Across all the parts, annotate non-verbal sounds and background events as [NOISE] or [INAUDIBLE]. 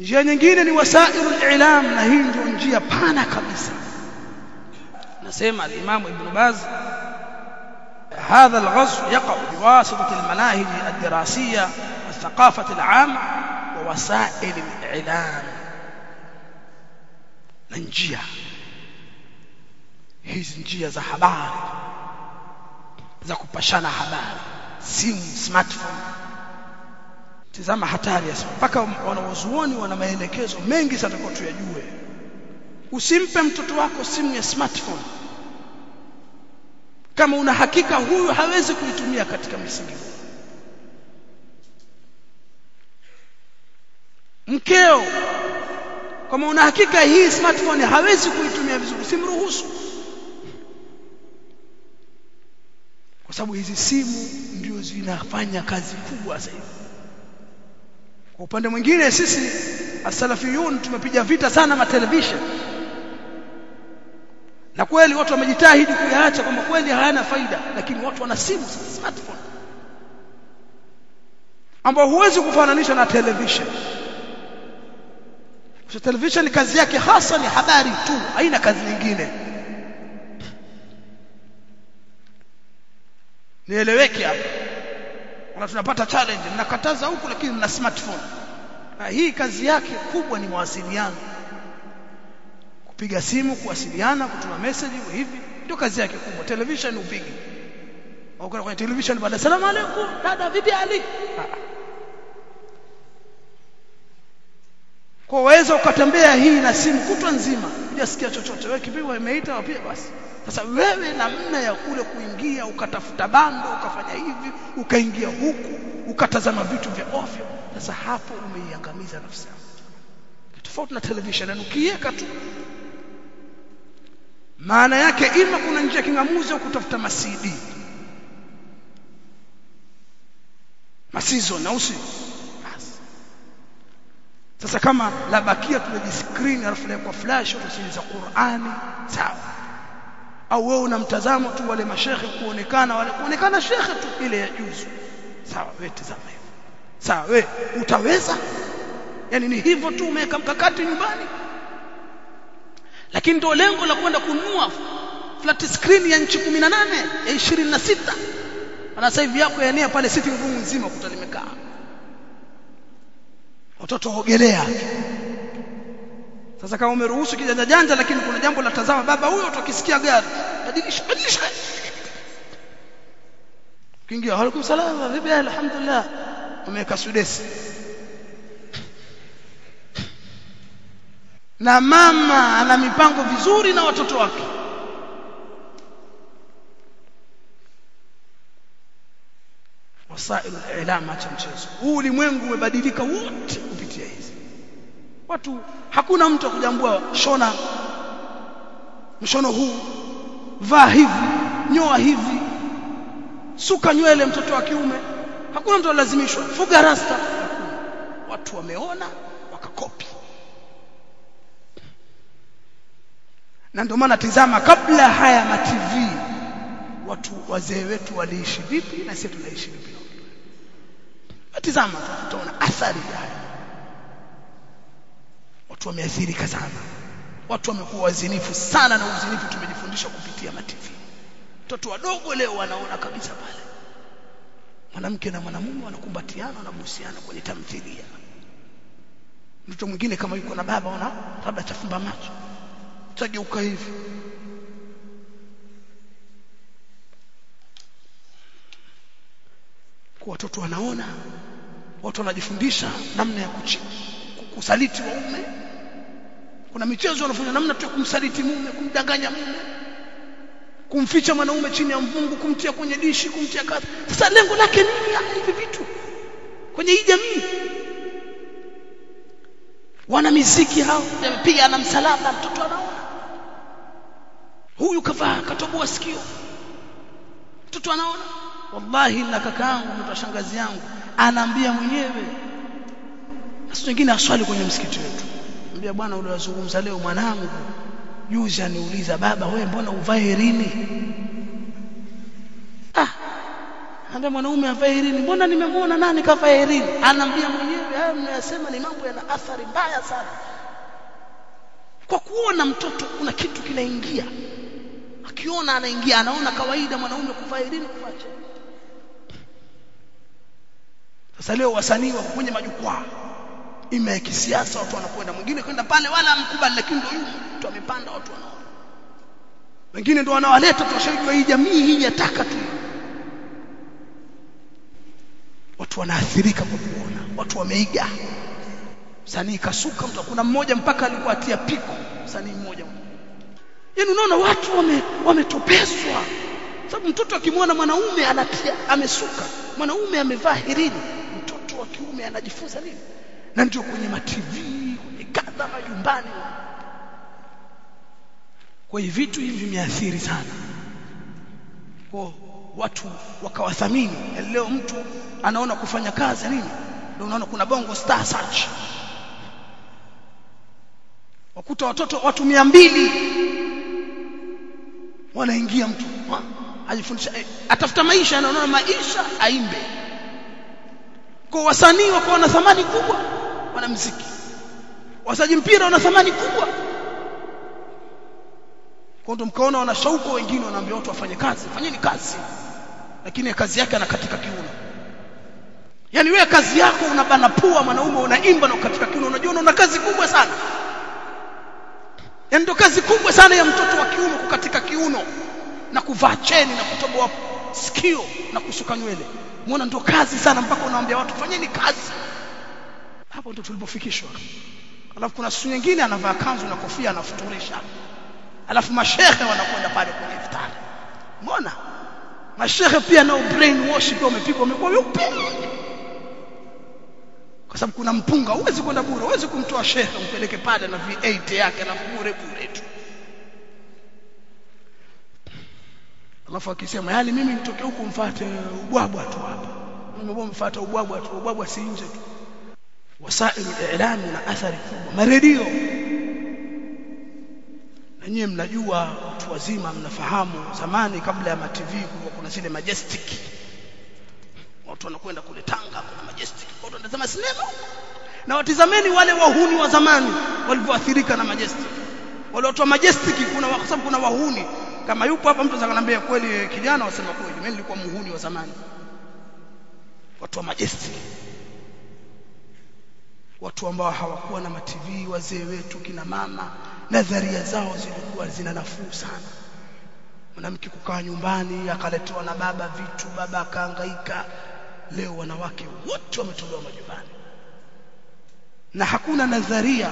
njia nyingine ni wasairul ilam na hii ndio njia pana kabisa nasema imam ibn baz هذا العصر يقع بواسطة المناهج الدراسية والثقافة العامة ووسائل الإعلام. ننجية هي ننجية ذا حبار ذا كبشان حبار سيم سمارتفون tazama hatari ya mpaka wanaozuoni wana maelekezo mengi sana kwa tuyajue. Usimpe mtoto wako simu ya smartphone. Kama una hakika huyu hawezi kuitumia katika misingi mkeo kama una hakika hii smartphone hawezi kuitumia vizuri simruhusu kwa sababu hizi simu ndio zinafanya kazi kubwa sasa kwa upande mwingine sisi asalafiyun tumepiga vita sana matelevision. Na kweli watu wamejitahidi kuyaacha kwamba kweli hayana faida lakini watu wana simu smartphone. Ambao huwezi kufananisha na television. Kwa television kazi yake hasa ni habari tu haina kazi nyingine. Nieleweke hapa na tunapata challenge. Mnakataza huku lakini mna smartphone. Na hii kazi yake kubwa ni mawasiliano. Kupiga simu kuwasiliana kutuma message hivi ndio kazi yake kubwa. Television upige au kwenye television baada salamu alaykum dada vipi ali kwa uwezo ukatembea hii na simu kutwa nzima hujasikia chochote. Wewe kipigwa imeita wapia basi sasa wewe namna ya kule kuingia ukatafuta bando ukafanya hivi ukaingia huku ukatazama vitu vya ovyo sasa hapo umeiangamiza nafsi yako. Tofauti na television na ukiweka tu maana yake ima kuna njia kingamuzi au kutafuta masidi. Masizo na usi sasa kama labakia tumejiskrini alafu kwa flash utasikiliza Qur'ani sawa au wewe unamtazamo tu wale mashekhe kuonekana wale kuonekana shekhe tu ile ya juzu sawa wewe tazama hivyo sawa wewe utaweza? Yani ni hivyo tu umeweka mkakati nyumbani. Lakini ndio lengo la kwenda kununua flat screen ya nchi 18 ya 26 ana sasa hivi yako yanea pale sitting room nzima kutalimekaa watoto ogelea sasa kama umeruhusu kijanja janja lakini kuna jambo la tazama baba huyo utakisikia gari. Badilisha badilisha. Kiingia alaikum salaam vipi alhamdulillah. Umeweka sudesi. Na mama ana mipango vizuri na watoto wake. Wasailu ilama cha mchezo. Huu ulimwengu umebadilika wote watu hakuna mtu akujambua shona mshono huu vaa hivi nyoa hivi suka nywele mtoto wa kiume. Hakuna mtu alazimishwa fuga rasta. Watu wameona wakakopi. Na ndio maana tizama kabla haya ma TV watu wazee wetu waliishi vipi na sisi tunaishi vipi? Tizama tutaona athari haya watu wameathirika sana. Watu wamekuwa wazinifu sana na uzinifu tumejifundisha kupitia mativi watoto wadogo leo wanaona kabisa pale. Mwanamke na mwanamume wanakumbatiana wanabusiana kwenye tamthilia. Mtoto mwingine kama yuko na baba ona labda chafumba macho. Tageuka hivi. Kwa watoto wanaona watu wanajifundisha namna ya kusaliti waume kuna michezo wanafanya namna tu kumsaliti mume kumdanganya mume kumficha mwanaume chini ya mvungu kumtia kwenye dishi kumtia kazi. Sasa lengo lake nini? Hivi vitu kwenye hii jamii. Wana miziki hao pia ana msalaba mtoto anaona. Huyu kavaa katoboa sikio mtoto anaona. Wallahi na kakaangu mtoto shangazi yangu anaambia mwenyewe. Sasa wengine aswali kwenye msikiti wetu ambia bwana uliwazungumza leo mwanangu juzi aniuliza baba wewe mbona uvae herini? Ah Anambia mwanaume avae herini mbona nimemwona nani kavaa herini? Anaambia mwenyewe haya mnayasema ni mambo yana athari mbaya sana. Kwa kuona mtoto kuna kitu kinaingia akiona anaingia anaona kawaida mwanaume kuvaa herini kufacha. sasa leo wasanii wako kwenye majukwaa ime ya kisiasa watu wanakwenda. Mwingine kwenda pale wala mkubali lakini ndio yule mtu amepanda watu wanao wengine ndio wanawaleta tuwashajua hii jamii hii yataka tu. Watu wanaathirika kwa kuona watu wameiga. Msanii kasuka mtu kuna mmoja mpaka alikuwa atia piko msanii mmoja. Yaani unaona watu wame wametopeswa. Sababu mtoto akimwona mwanaume anatia amesuka mwanaume amevaa hirini mtoto wa kiume anajifunza nini na ndio kwenye ma TV kwenye kadha majumbani. Kwa hiyo vitu hivi vimeathiri sana. Kwa watu wakawathamini. Leo mtu anaona kufanya kazi nini? Ndio unaona kuna bongo star search. Wakuta watoto watu mia mbili. Wanaingia mtu. Ajifundisha eh, atafuta maisha anaona maisha aimbe. Kwa wasanii wako na thamani kubwa wana muziki wasaji mpira wana thamani kubwa. Kwa ndo mkaona wana shauku wengine wanaambia watu wafanye kazi. Fanyeni kazi. Lakini kazi yake anakatika kiuno. Yani wewe kazi yako unabana pua mwanaume unaimba na katika kiuno. Unajua una kazi kubwa sana. Yani ndo kazi kubwa sana ya mtoto wa kiuno kukatika kiuno na kuvaa cheni na kutoboa sikio na kusuka nywele. Muona ndo kazi sana mpaka unaambia watu fanyeni kazi hapo ndo tulipofikishwa. Alafu kuna siku nyingine anavaa kanzu na kofia anafuturisha. Alafu mashehe wanakwenda pale kwenye iftari. Umeona? Mashehe pia nao brain wash pia wamepigwa wamekuwa weupe kwa sababu kuna mpunga huwezi kwenda bure huwezi kumtoa shehe umpeleke pale na V8 yake na bure bure tu. Alafu akisema yali mimi nitoke huku mfuate ubwabwa tu hapa. Mimi mfuate ubwabwa tu ubwabwa si nje tu wasailu ilani na athari kubwa. Maredio. Na nyie mnajua watu wazima mnafahamu zamani kabla ya matv kulikuwa kuna zile majestic. Watu wanakwenda kule Tanga kuna majestic. Watu wanatazama sinema. Na watizameni wale wahuni wa zamani walivyoathirika na majestic. Wale watu wa majestic kuna kwa sababu kuna wahuni. Kama yupo hapa mtu akanambia kweli kijana wasema kweli. Mimi nilikuwa muhuni wa zamani. Watu wa majestic watu ambao hawakuwa na mativi wazee wetu kina mama nadharia zao zilikuwa zina nafuu sana. Mwanamke kukaa nyumbani akaletewa na baba vitu baba akahangaika. Leo wanawake wote wametolewa majumbani. Na hakuna nadharia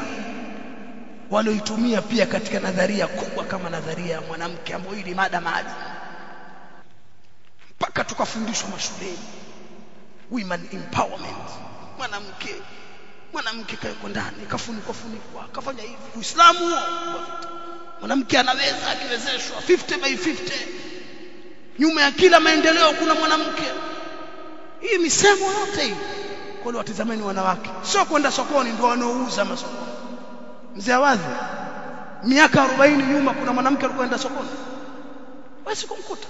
walioitumia pia katika nadharia kubwa kama nadharia ya mwanamke ambayo hii ni mada maji mpaka tukafundishwa mashuleni women empowerment. Mwanamke mwanamke kaeko ndani kafunikwa funikwa kafanya hivi. Uislamu mwanamke anaweza akiwezeshwa 50 by 50 nyuma ya kila maendeleo kuna mwanamke. Hii misemo yote hii. Kwa watizameni wanawake. Sio kwenda sokoni ndio wanaouza masokoni mzee awadhi miaka 40 nyuma kuna mwanamke alikuwa anaenda sokoni. Basi kumkuta.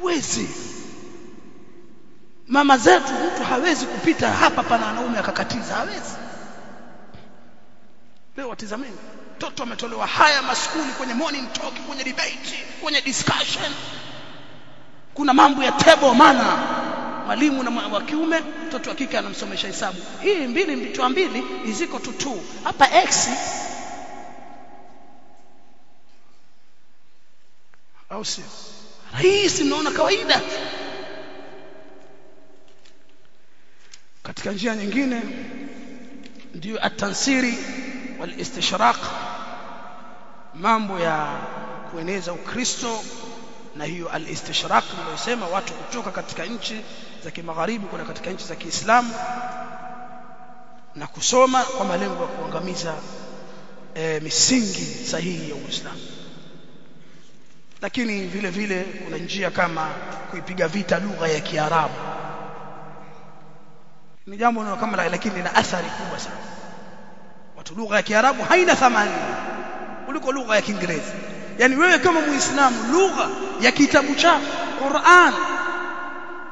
Huwezi mama zetu mtu hawezi kupita hapa pana wanaume akakatiza hawezi. Leo watizameni mtoto ametolewa haya maskuli kwenye morning talk kwenye debate kwenye discussion. Kuna mambo ya table mana. Mwalimu na wa kiume mtoto wa kike anamsomesha hesabu. Hii mbili mtoa mbili iziko tu tu. Hapa x au sio? Rahisi mnaona kawaida katika njia nyingine ndio atansiri walistishraq mambo ya kueneza ukristo na hiyo alistishraq niliyosema watu kutoka katika nchi za kimagharibi kuna katika nchi za Kiislamu na kusoma kwa malengo ya kuangamiza e, misingi sahihi ya Uislamu. Lakini vile vile kuna njia kama kuipiga vita lugha ya Kiarabu ni jambo nalo kama lakini lina athari kubwa sana. Watu lugha ya Kiarabu haina thamani kuliko lugha ya Kiingereza. Yani wewe kama muislamu lugha ya kitabu cha Qur'an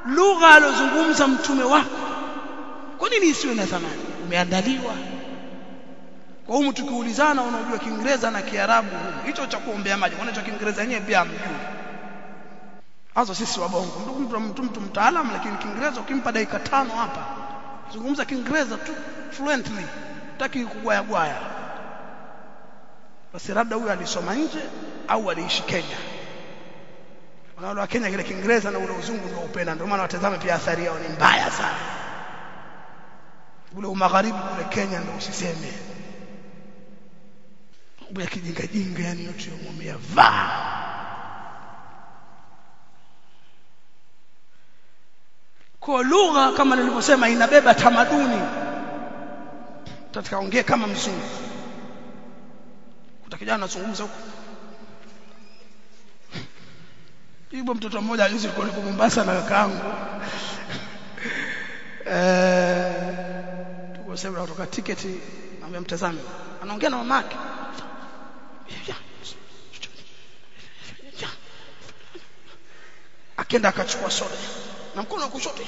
lugha alozungumza mtume wako kwa nini isiwe na thamani? Umeandaliwa. Kwa humu tukiulizana unajua Kiingereza na Kiarabu hicho cha kuombea maji unacho Kiingereza yenyewe pia mjui hazo sisi wabongo mtu mtu, mtu mtaalamu lakini Kiingereza ukimpa dakika tano hapa zungumza Kiingereza tu fluently. Taki kugwaya gwaya basi labda huyo alisoma nje au aliishi Kenya. Wanaona Kenya kile Kiingereza na ule uzungu ndio upenda ndio maana watazame pia athari yao ni mbaya sana. Ule umagharibi kule Kenya ndio usiseme. Mambo ya kijinga jinga yani yote yomwambia vaa kwa lugha kama nilivyosema inabeba tamaduni. Tutakaongea kama mzungu. Kutakijana anazungumza huko. Yupo mtoto mmoja juzi alikuwa niko Mombasa na kakaangu. [LAUGHS] Eh tukosema kutoka tiketi naambia mtazame. Anaongea na mamake. Akenda akachukua soda na mkono wa kushoto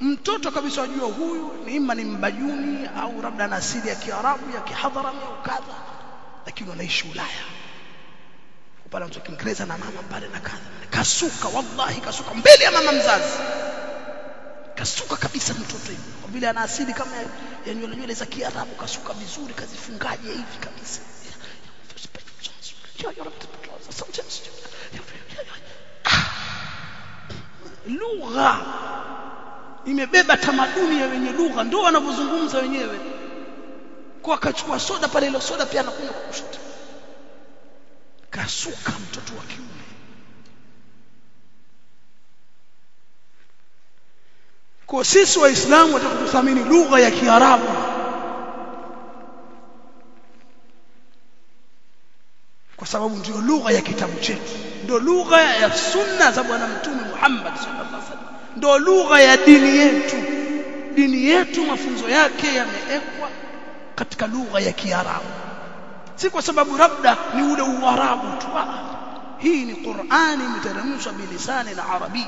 mtoto kabisa wajua huyu ni ima ni mbajuni au labda ana asili ya Kiarabu ya kihadharam au kadha lakini wanaishi Ulaya pale mtu kingereza na mama pale na kadha kasuka wallahi kasuka mbele ya mama mzazi kasuka kabisa mtoto hivi kwa vile ana asili kama ya nywele nywele za Kiarabu kasuka vizuri kazifungaje hivi kabisa lugha imebeba tamaduni ya wenye lugha ndio wanavyozungumza wenyewe. Kwa akachukua soda pale ile soda pia anakunywa kwa kushoto. Kasuka mtoto wa kiume. Kwa sisi waislamu watakuthamini lugha ya kiarabu kwa sababu ndio lugha ya kitabu chetu ndio lugha ya sunna za bwana mtume Muhammad sallallahu alaihi wasallam ndio lugha ya dini yetu. Dini yetu mafunzo yake yameekwa katika lugha ya kiarabu si kwa sababu labda ni ule uarabu tu. Hii ni Qur'ani imeteremshwa bilisani na arabi.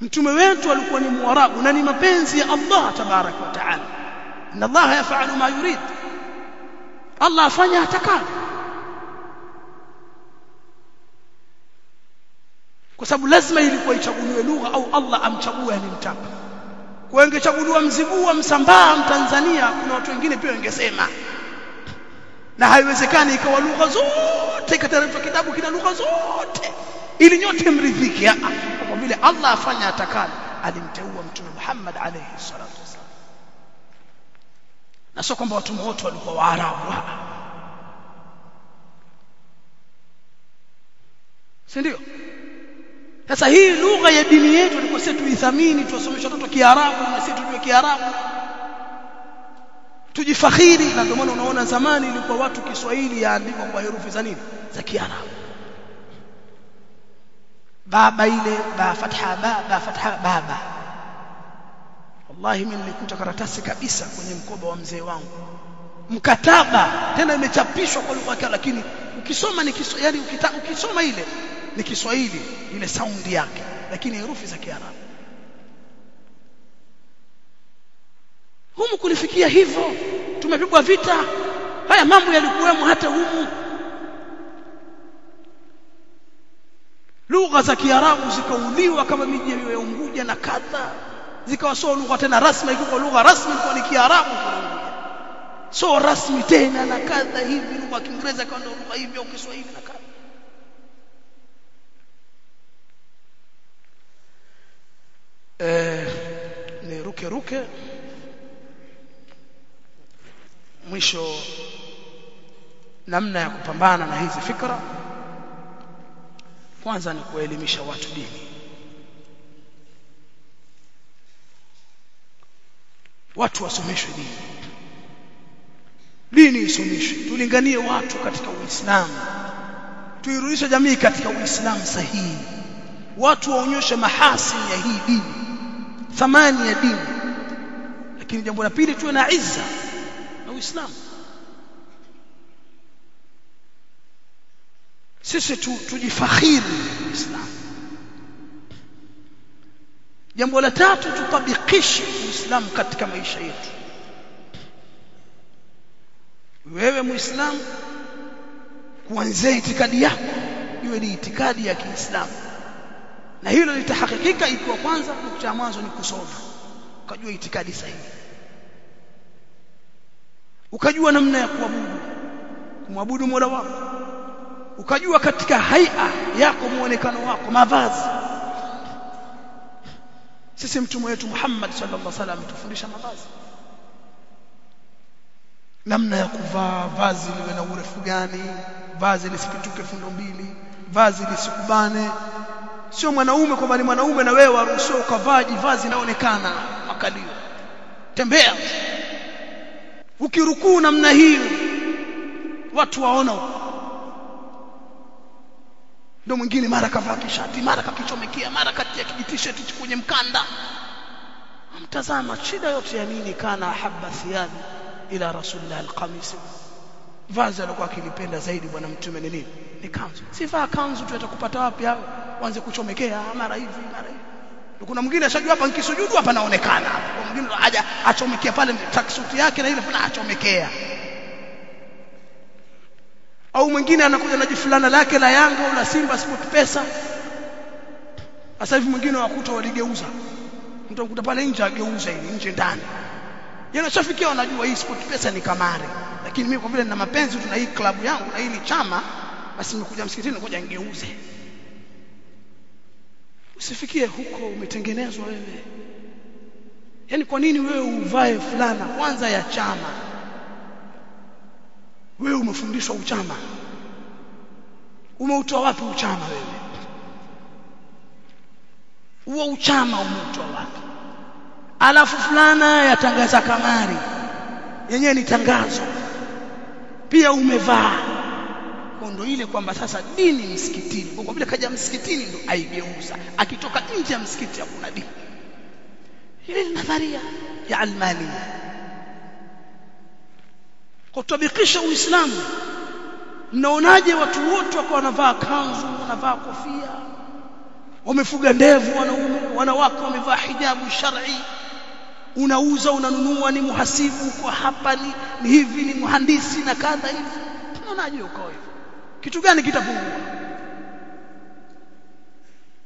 Mtume wetu alikuwa ni muarabu na ni mapenzi ya Allah tabarak wa taala. Inna Allah yafalu ma yurid. Allah afanya atakavyo kwa sababu lazima ilikuwa ichaguliwe lugha au Allah amchague alimtaka kwa ingechaguliwa mzigua msambaa mtanzania kuna watu wengine pia wangesema. Na haiwezekani ikawa lugha zote ikateremshwa kitabu kina lugha zote. Ili nyote mridhike kwa vile Allah afanya atakalo alimteua mtume Muhammad alayhi salatu wasallam na sio kwamba watu wote walikuwa waarabu si ndio sasa hii lugha ya dini yetu ilikuwa sisi tuithamini tuwasomesha watoto Kiarabu na sisi tujue Kiarabu. Tujifakhiri na ndio maana unaona zamani ilikuwa watu Kiswahili yaandikwa kwa herufi za nini? Za Kiarabu. Baba ile ba fatha ba ba fatha baba. Wallahi mimi nilikuta karatasi kabisa kwenye mkoba wa mzee wangu. Mkataba tena imechapishwa kwa lugha yake lakini ukisoma ni yani ukita, ukisoma ile ni Kiswahili ile saundi yake lakini herufi za Kiarabu. Humu kulifikia hivyo tumepigwa vita haya mambo yalikuwemo hata humu. Lugha za Kiarabu zikauliwa kama miji ya Unguja na kadha zikawa sio lugha tena rasmi ikiwa lugha rasmi kwa ni Kiarabu. So rasmi tena na kadha hivi lugha ya Kiingereza kwa ndio lugha hivi au Kiswahili na kadha eh ni ruke ruke. Mwisho namna ya kupambana na hizi fikra. Kwanza ni kuelimisha watu dini. Watu wasomeshwe dini. Dini isomeshwe. Tulinganie watu katika uislamu. Tuirudishe jamii katika uislamu sahihi. Watu waonyeshe mahasi ya hii dini thamani ya dini. Lakini jambo la pili tuwe na izza na uislamu. Sisi tu, tujifakhiri uislamu. Jambo la tatu tutabikishe uislamu katika maisha yetu. Wewe muislamu kuanzia itikadi yako iwe ni itikadi ya Kiislamu na hilo litahakikika ikiwa kwanza nukta ya mwanzo ni kusoma. Ukajua itikadi sahihi. Ukajua namna ya kuabudu kumwabudu Mola wako. Ukajua katika haia yako muonekano wako mavazi. Sisi mtume wetu Muhammad sallallahu alaihi wasallam tufundisha mavazi. Namna ya kuvaa vazi liwe na urefu gani? Vazi lisipituke fundo mbili? Vazi lisikubane sio mwanaume kwamba ni mwanaume na wewe waruhusiwa ukavaa jivazi inaonekana makalio tembea. Ukirukuu namna hiyo watu waona ndo mwingine mara kavaa kishati mara kakichomekea mara katia kijitisheti kwenye mkanda. Mtazama shida yote ya nini? Kana habba thiyabi ila rasulillah alqamis vazi alikuwa akilipenda zaidi bwana mtume ni nini ni kanzu. Sivaa kanzu tu atakupata wapi hao waanze kuchomekea mara hivi mara hivi. Kuna mwingine ashajua hapa nikisujudu hapa naonekana. Hapa mwingine aja achomekea pale taksuti yake na ile fulana achomekea. Au mwingine anakuja na jifulana lake la yango la Simba Sport Pesa. Sasa hivi mwingine wakuta waligeuza. Mtu akuta pale nje ageuza ili nje ndani. Yanashafikia wanajua hii Sport Pesa ni kamari lakini mimi kwa vile nina mapenzi tuna hii klabu yangu na hii chama basi nimekuja msikitini ngoja ngeuze usifikie huko umetengenezwa wewe. Yani kwa nini wewe uvae fulana kwanza ya chama? Wewe umefundishwa uchama. Umeutoa wapi uchama wewe? Huo uchama umeutoa wapi? Alafu fulana yatangaza kamari yenyewe ni tangazo pia umevaa. Kondo ile kwamba sasa dini msikitini kwa vile kaja msikitini ndo aigeuza. Akitoka nje ya msikiti hakuna dini. Ile nadharia ya almani kutabikisha uislamu mnaonaje watu wote wakawa wanavaa kanzu wanavaa kofia? Wamefuga ndevu wanaume wanawake wamevaa hijabu shar'i unauza unanunua ni muhasibu kwa hapa ni, ni hivi ni mhandisi na kadha hivi tunaonaje uko hivyo kitu gani kitapungua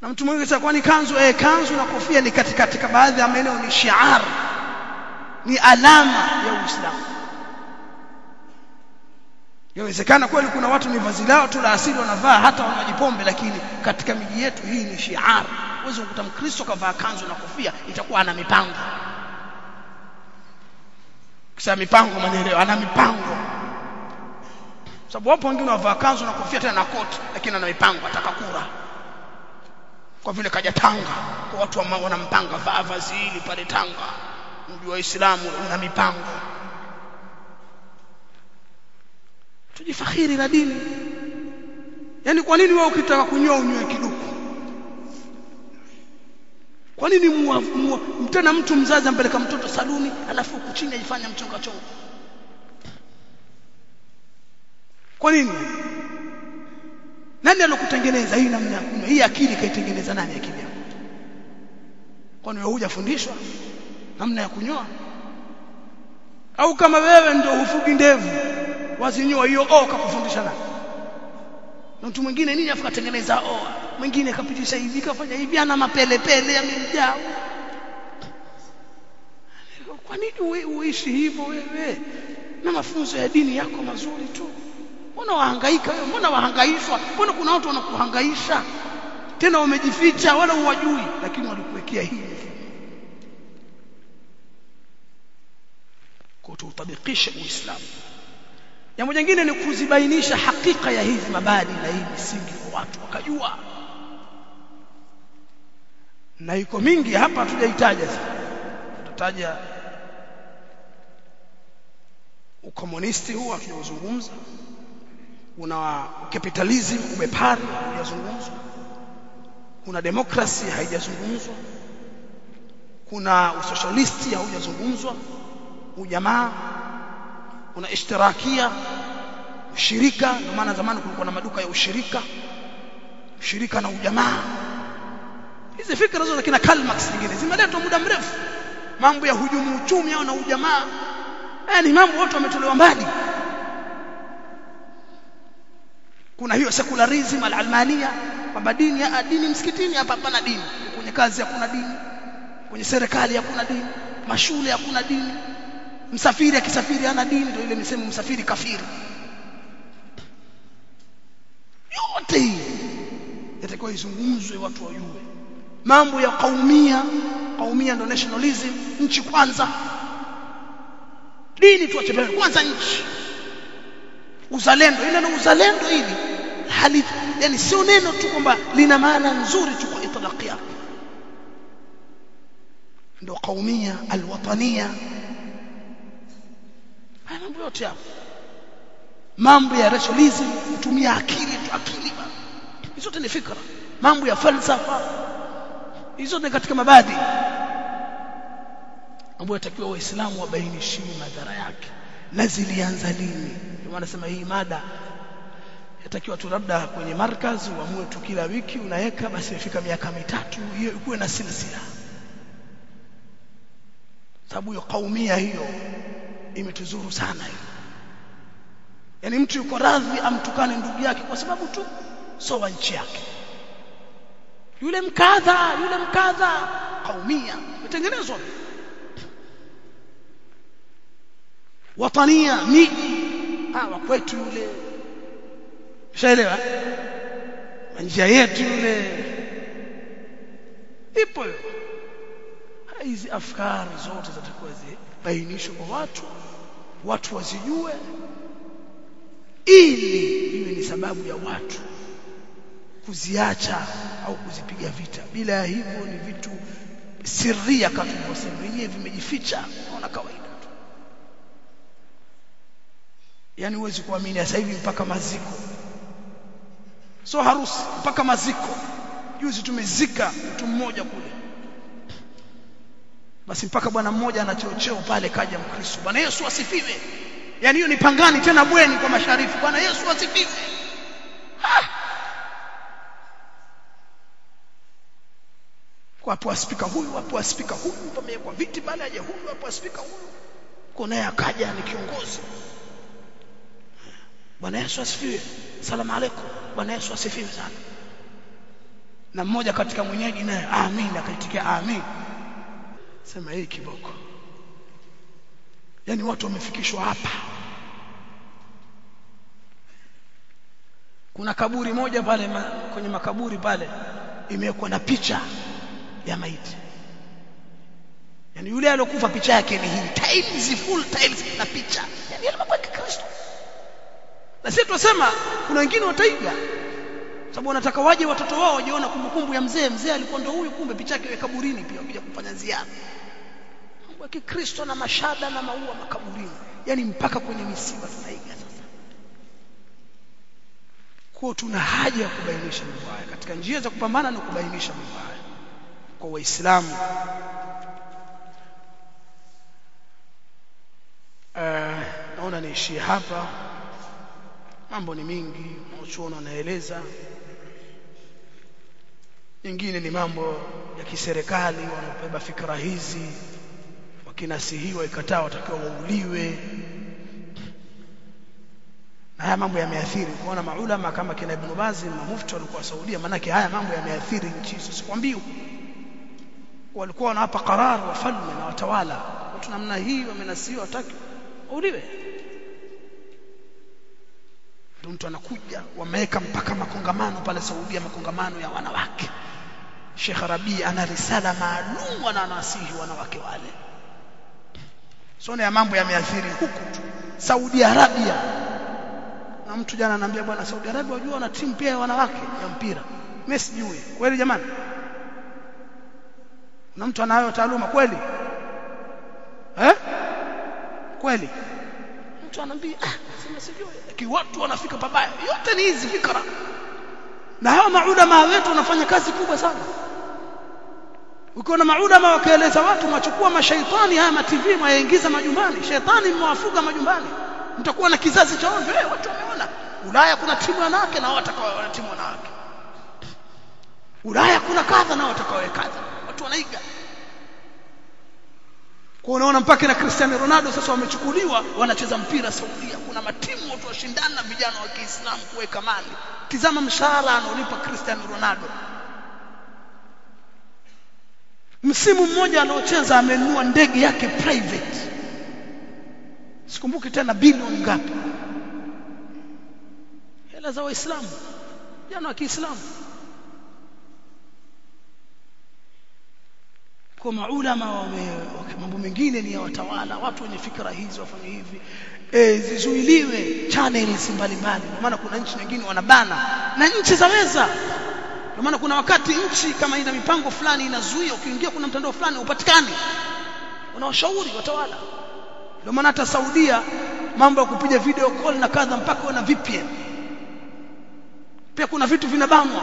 na mtu mwingine sasa kwani kanzu eh kanzu na kofia ni katika katika baadhi ya maeneo ni shiar ni alama ya Uislamu Yawezekana kweli kuna watu ni vazi lao tu la asili wanavaa hata wanajipombe lakini katika miji yetu hii ni shiar. Uweze kukuta Mkristo kavaa kanzu na kofia itakuwa ana mipango. Kisha mipango mwenyewe ana mipango. Sababu wapo wengine wavaa kanzu na kofia tena na koti lakini ana mipango ataka kura. Kwa vile kaja Tanga kwa watu wa wanampanga vaa vazi hili pale Tanga. Mji wa Uislamu una mipango. tujifakhiri na dini yani kwa nini wewe ukitaka kunyoa unyoe kiduku kwa nini tena mtu mzazi ampeleka mtoto saluni alafu kuchini chini ajifanya mchonga chonga? Kwa nini? Nani alokutengeneza hii namna ya kunyoa hii akili kaitengeneza nani akili yako? Kwani wewe hujafundishwa namna ya kunyoa? Au kama wewe ndio hufugi ndevu wazinyoa hiyo o kakufundisha nani? Na mtu mwingine nini afu katengeneza o mwingine kapitisha hivi kafanya hivi ana mapelepele yamemjaa kwa nini uishi hivyo wewe? Na mafunzo ya dini yako mazuri tu. Mbona wahangaika wewe? Mbona wahangaishwa? Mbona kuna watu wanakuhangaisha? Tena wamejificha wala uwajui lakini walikuwekea hivi kwa tuutabikishe uislamu. Jambo jingine ni kuzibainisha hakika ya hizi mabadi na hii misingi kwa watu wakajua na iko mingi hapa hatujaitaja. Tutataja ukomunisti huu tunaozungumza una capitalism umepari haujazungumzwa kuna demokrasi haijazungumzwa. Kuna usocialisti haujazungumzwa. Ujamaa kuna ishtirakia ushirika ndio maana zamani kulikuwa na maduka ya ushirika. Ushirika na ujamaa hizi fikra zote kina Karl nyingine zimeletwa muda mrefu. Mambo ya hujumu uchumi au na ujamaa. Yani mambo watu wametolewa mbali. Kuna hiyo secularism al-almania kwamba dini ya dini msikitini hapa hapana dini. Kwenye kazi hakuna dini. Kwenye serikali hakuna dini. Mashule hakuna dini. Msafiri akisafiri hana dini ndio ile misemo msafiri kafiri. Yote hii yatakiwa izungumzwe watu wajue mambo ya kaumia. Kaumia ndo nationalism nchi kwanza. Dini tuache mbele kwanza nchi. Uzalendo ile ndo uzalendo hili hali yani sio neno tu kwamba lina maana nzuri tu kwa itlaqi ndo kaumia alwatania. Haya mambo yote hapo. Mambo ya rationalism kutumia akili tu akili hizo ni fikra. Mambo ya falsafa hizo ni katika mabadi ambayo yatakiwa waislamu wabainishiwe madhara yake. Na zilianza lini? Kwa maana nasema hii mada yatakiwa tu labda kwenye markaz uamue tu kila wiki unaweka basi ifika miaka mitatu hiyo ikuwe na silsila. Sababu hiyo kaumia hiyo imetuzuru sana hiyo. Yani mtu yuko radhi amtukane ndugu yake kwa sababu tu sowa nchi yake yule mkadha yule mkadha. Kaumia. Imetengenezwa. Watania miji hawa kwetu yule. Shaelewa njia yetu yule. Ipo hizi afkari zote zitakuwa zibainishwe kwa watu. Watu wazijue. Ili iwe ni sababu ya watu kuziacha au kuzipiga vita. Bila ya hivyo ni vitu sirria kama tulivyosema wenyewe vimejificha naona kawaida tu. Yani huwezi kuamini sasa hivi mpaka maziko. So harusi mpaka maziko. Juzi tumezika mtu mmoja kule. Basi mpaka bwana mmoja anachocheo pale kaja mkristo. Bwana Yesu asifiwe. Yani hiyo ni pangani tena bweni kwa masharifu bwana Yesu asifiwe wapo spika huyu hapo spika huyu pamewekwa viti pale aje huyu hapo spika huyu. Kuna naye akaja ni kiongozi. Bwana Yesu asifiwe. Salamu aleikum. Bwana Yesu asifiwe sana. Na mmoja katika mwenyeji naye amin akaitikia amin. Sema hii kiboko. Yani watu wamefikishwa hapa. Kuna kaburi moja pale ma, kwenye makaburi pale imewekwa na picha ya maiti. Yani yule aliyokufa picha yake ni hii. Tiles full tiles na picha. Yani yale mambo ya Kikristo. Na sisi tunasema kuna wengine wataiga sababu wanataka waje watoto wao wajiona kumbukumbu ya mzee. Mzee alikuwa ndo huyu kumbe picha yake kaburini pia wakija kufanya ziara. Mambo ya Kikristo na mashada na maua makaburini. Yani mpaka kwenye misiba tunaiga sasa. Kwa tuna haja ya kubainisha mambo haya. Katika njia za kupambana na kubainisha mambo haya kwa waislamu. Uh, naona niishie hapa. Mambo ni mingi wanachuoni anaeleza nyingine ni mambo ya kiserikali wanaobeba fikra hizi. Wakinasihiwa ikataa watakiwa wauliwe. Na haya mambo yameathiri. Kuona maulama kama kina Ibn Baz na mufti walikuwa Saudia manake haya mambo yameathiri nchi. Sisi walikuwa wanawapa qarar wafalme na watawala. Watu namna hii wamenasihiwa wataki uliwe mtu anakuja wameweka mpaka makongamano pale Saudia makongamano ya wanawake. Sheikh Rabi ana risala maalum ananasihi wanawake wale. Sone ya mambo yameathiri huku tu. Saudi Arabia. Na mtu jana ananiambia bwana Saudi Arabia wajua wana timu pia ya wanawake ya mpira. Mimi sijui. Kweli jamani na mtu anayo taaluma kweli? Eh? Kweli? Mtu anambia ah sema sijui. Watu wanafika pabaya. Yote ni hizi fikra. Na hawa maulama wetu wanafanya kazi kubwa sana. Ukiona maulama wakaeleza watu mwachukua mashaitani haya ma TV mwayaingiza majumbani. Shetani mwafuga majumbani. Mtakuwa na kizazi cha ovyo. Eh watu wameona. Ulaya kuna timu wanawake na watakao timu wanawake. Ulaya kuna kadha na watakao kadha watu wanaiga. Kwa unaona mpaka na Cristiano Ronaldo sasa wamechukuliwa wanacheza mpira Saudia. Kuna matimu watu washindana vijana wa Kiislamu kuweka mali. Tizama mshahara anaolipa Cristiano Ronaldo. Msimu mmoja anaocheza amenua ndege yake private. Sikumbuki tena bilioni ngapi. Hela za waislamu vijana wa Kiislamu kwa maulama mambo mengine ni ya watawala watu wenye fikra hizi wafanye hivi. E, zizuiliwe channels mbalimbali. Kwa maana kuna nchi nyingine wanabana na nchi zaweza kwa maana kuna wakati nchi kama ina mipango fulani inazuia ukiingia kuna mtandao fulani upatikani unawashauri watawala. Ndio maana hata Saudia mambo ya kupiga video call na kadha mpaka wana VPN pia kuna vitu vinabanwa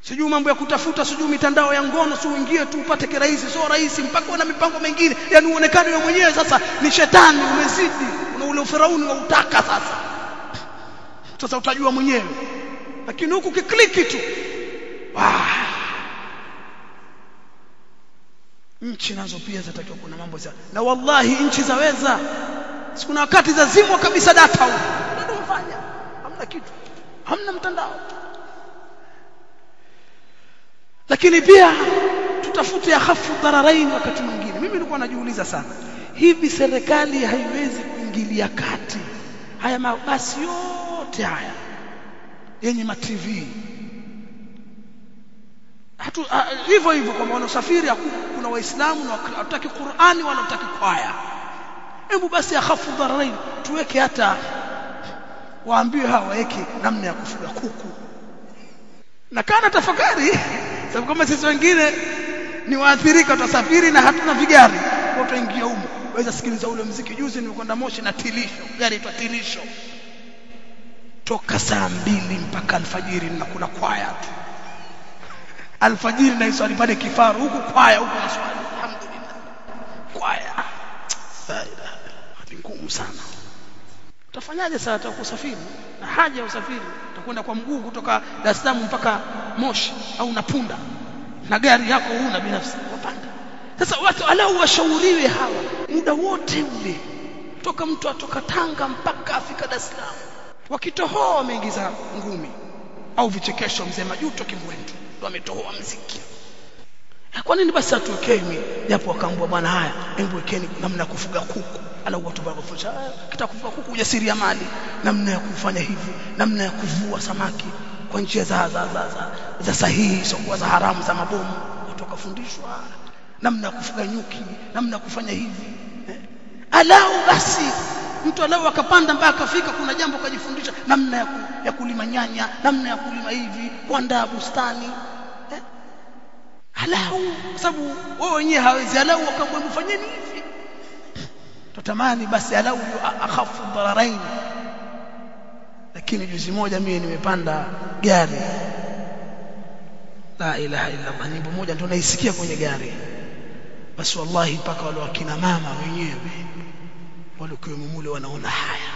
sijui mambo ya kutafuta sijui mitandao ya ngono si uingie tu upate kirahisi sio rahisi mpaka una mipango mengine yani uonekane wewe mwenyewe sasa ni shetani umezidi. Una ule ufirauni wa utaka sasa. Sasa utajua mwenyewe. Lakini huku kikliki tu. Wow. nchi nazo pia zatakiwa kuna mambo za na wallahi nchi zaweza sikuna wakati zazimwa kabisa data huko ndio mfanya hamna kitu. Hamna mtandao lakini pia tutafute akhafu dhararain wakati mwingine. Mimi nilikuwa najiuliza sana hivi serikali haiwezi kuingilia kati haya mabasi yote haya yenye ma TV hatu hivyo hivyo kwa maana usafiri kuna waislamu na hataki Qur'ani wala hataki kwaya. Hebu basi akhafu dhararain tuweke hata waambiwe hawa waweke namna ya kufuga kuku na kana tafakari sababu kama sisi wengine ni waathirika tutasafiri na hatuna vigari. Kwa tutaingia humo. Waweza sikiliza ule mziki. Juzi nilikwenda Moshi na tilisho. Gari itwa tilisho. Toka saa mbili mpaka alfajiri ninakula kwaya tu. [LAUGHS] Alfajiri na iswali pale kifaru. Huku kwaya huku naswali. Alhamdulillah. Kwaya. Ni ngumu sana utafanyaje sasa utakusafiri na haja ya usafiri utakwenda kwa mguu kutoka Dar es Salaam mpaka Moshi au napunda na gari yako huna binafsi wapanda. Sasa watu alau washauriwe hawa muda wote ule toka mtu atoka Tanga mpaka afika Dar es Salaam wakitohoa wameingiza ngumi au vichekesho mzee majuto kimwendo ndio ametohoa mziki. Kwa nini basi atuwekeni japo akaambwa bwana haya hebu wekeni namna kufuga kuku ala watu bakufundisha kitakufa kuku ujasiri ya mali namna ya kufanya hivi namna ya kuvua samaki kwa njia za za, za, za, za sahihi sio kwa za haramu za mabomu watu wakafundishwa namna ya kufuga nyuki namna ya kufanya hivi eh? alau basi mtu alau akapanda mpaka akafika kuna jambo kajifundisha namna ya, ku, ya kulima nyanya namna ya kulima hivi kuandaa bustani eh? alau kwa sababu wao wenyewe hawezi alau wakamwambia fanyeni hivi tutamani basi alau akhafu dhararain. Lakini juzi moja mimi nimepanda gari. La ilaha illa Allah nyimbo moja ndio naisikia kwenye gari. Basi wallahi mpaka wale wakina mama wenyewe wale mule wanaona haya.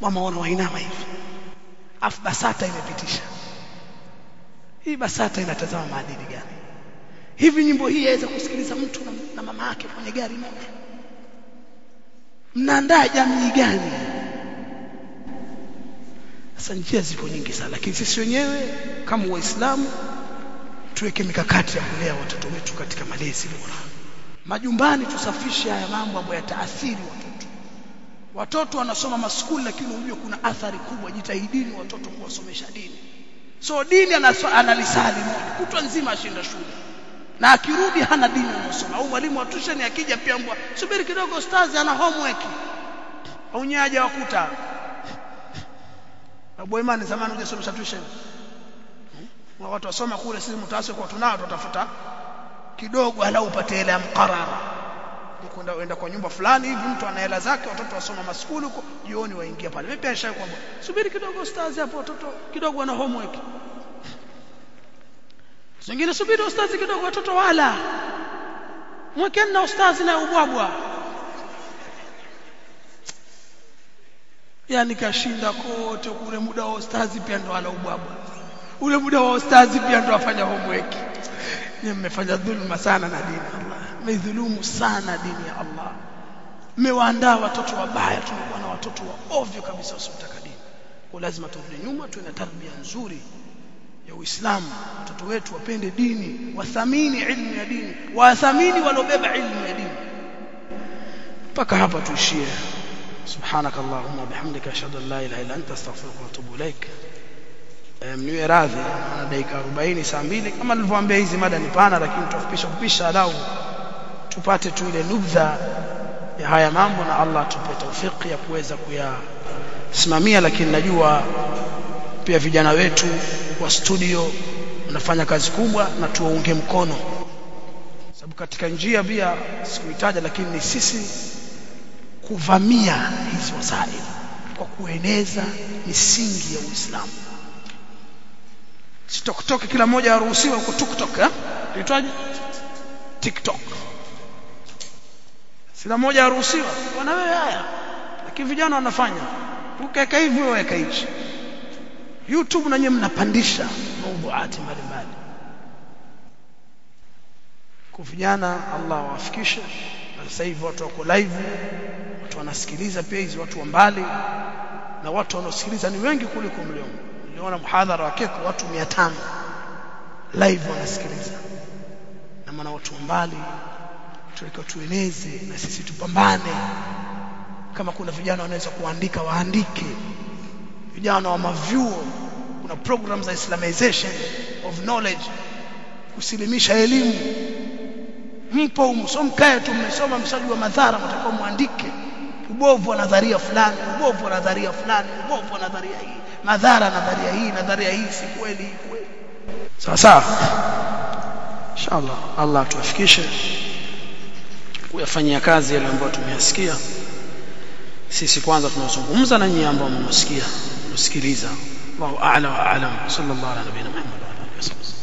Mama wana wainama hivi. Afu basata imepitisha. Hii basata inatazama maadili gani? Hivi nyimbo hii yaweza kusikiliza mtu na, na mama yake kwenye gari moja mnaandaa jamii gani? Sasa njia ziko nyingi sana lakini sisi wenyewe kama waislamu tuweke mikakati ya kulea watoto wetu katika malezi bora. Majumbani tusafishe haya mambo ambayo yataathiri watoto. Watoto wanasoma maskuli lakini unajua kuna athari kubwa. Jitahidini watoto kuwasomesha dini. So dini analisali. Kutwa nzima ashinda shule na akirudi hana dini anasoma au mwalimu wa tuition akija pia mbwa subiri kidogo stazi ana homework. Au nyaja wakuta. Abu Imani zamani hujasomesha tuition. Hmm? watu wasoma kule sisi mtaasi kwa tunao tutafuta kidogo alau upate ile ya mqarara. Kwenda enda kwa nyumba fulani hivi mtu ana hela zake watoto wasoma maskuli huko jioni waingia pale. Mimi pia nishaye kwamba subiri kidogo stazi hapo watoto kidogo ana homework wengine subiri ustazi kidogo watoto wala. Mwekeni na ustazi na ubwabwa. Yani kashinda kote kule muda wa ustazi pia ndo ala ubwabwa. Ule muda wa ustazi pia ndo afanya homework. Ni mmefanya dhulma sana na dini ya Allah. Mmedhulumu sana dini ya Allah. Mmewaandaa watoto wabaya tunakuwa na watoto wa ovyo kabisa wasiotaka dini. Kwa lazima turudi nyuma tuwe na tarbia nzuri ya Uislamu. Watoto wetu wapende dini wathamini ilmu ya dini wathamini walobeba ilmu ya dini. Mpaka hapa tuishie. Subhanaka allahumma bihamdika ashhadu an la ilaha illa anta astaghfiruka wa atubu ilaik. Mniwe radhi na dakika 40 saa 2 kama nilivyoambia hizi mada ni pana lakini tutafupisha kupisha adau. Tupate tu ile nubdha ya haya mambo na Allah atupe tawfik ya kuweza kuyasimamia lakini najua pia vijana wetu wa studio unafanya kazi kubwa na tuwaunge mkono. Sababu katika njia pia sikuitaja lakini ni sisi kuvamia hizi wasaili kwa kueneza misingi ya Uislamu. TikTok kila mmoja aruhusiwa huko TikTok eh? Inaitwaje? TikTok. Kila mmoja aruhusiwa wana wewe haya. Lakini vijana wanafanya. Ukaweka hivi wewe weka hichi YouTube na nyewe mnapandisha. Mauduati mbalimbali kwa vijana Allah awafikishe. Na sasa hivi watu wako live watu wanasikiliza pia hizi watu wa mbali. Na watu wanaosikiliza ni wengi kuliko mliomo niliona mhadhara wa keko watu 500 live wanasikiliza. Na maana watu wa mbali tulikuwa tueneze na sisi tupambane. Kama kuna vijana wanaweza kuandika waandike vijana wa mavyuo kuna program za islamization of knowledge kusilimisha elimu. Mpo msomkae tu mmesoma msajua madhara mtakao muandike ubovu wa nadharia fulani ubovu wa nadharia fulani ubovu wa nadharia hii. Madhara nadharia hii nadharia hii si kweli kweli. Sawa sawa. Inshallah Allah tuafikishe kuyafanyia kazi yale ambayo tumeyasikia. Sisi kwanza tunazungumza na nyinyi ambao mmesikia msikiliza Allahu a'la wa a'lam sallallahu ala nabiyina Muhammad wa alihi wasallam